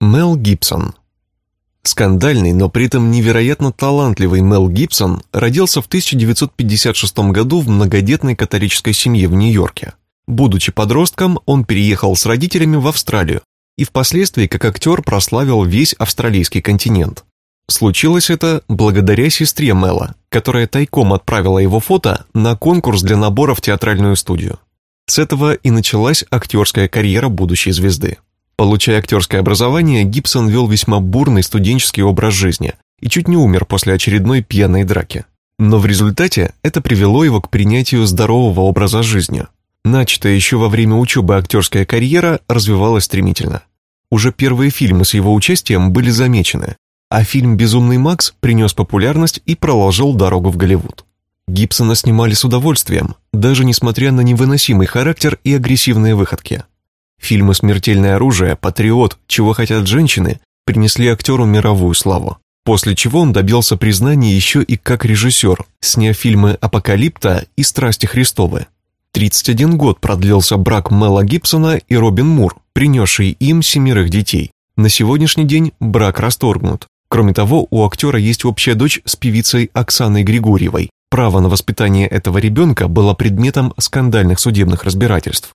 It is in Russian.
Мел Гибсон Скандальный, но при этом невероятно талантливый Мел Гибсон родился в 1956 году в многодетной католической семье в Нью-Йорке. Будучи подростком, он переехал с родителями в Австралию и впоследствии как актер прославил весь австралийский континент. Случилось это благодаря сестре Мела, которая тайком отправила его фото на конкурс для набора в театральную студию. С этого и началась актерская карьера будущей звезды. Получая актерское образование, Гибсон вел весьма бурный студенческий образ жизни и чуть не умер после очередной пьяной драки. Но в результате это привело его к принятию здорового образа жизни. Начатая еще во время учебы актерская карьера развивалась стремительно. Уже первые фильмы с его участием были замечены, а фильм «Безумный Макс» принес популярность и проложил дорогу в Голливуд. Гибсона снимали с удовольствием, даже несмотря на невыносимый характер и агрессивные выходки. Фильмы «Смертельное оружие», «Патриот», «Чего хотят женщины» принесли актеру мировую славу, после чего он добился признания еще и как режиссер, сняв фильмы «Апокалипта» и «Страсти Христовы». 31 год продлился брак Мела Гибсона и Робин Мур, принесший им семерых детей. На сегодняшний день брак расторгнут. Кроме того, у актера есть общая дочь с певицей Оксаной Григорьевой. Право на воспитание этого ребенка было предметом скандальных судебных разбирательств.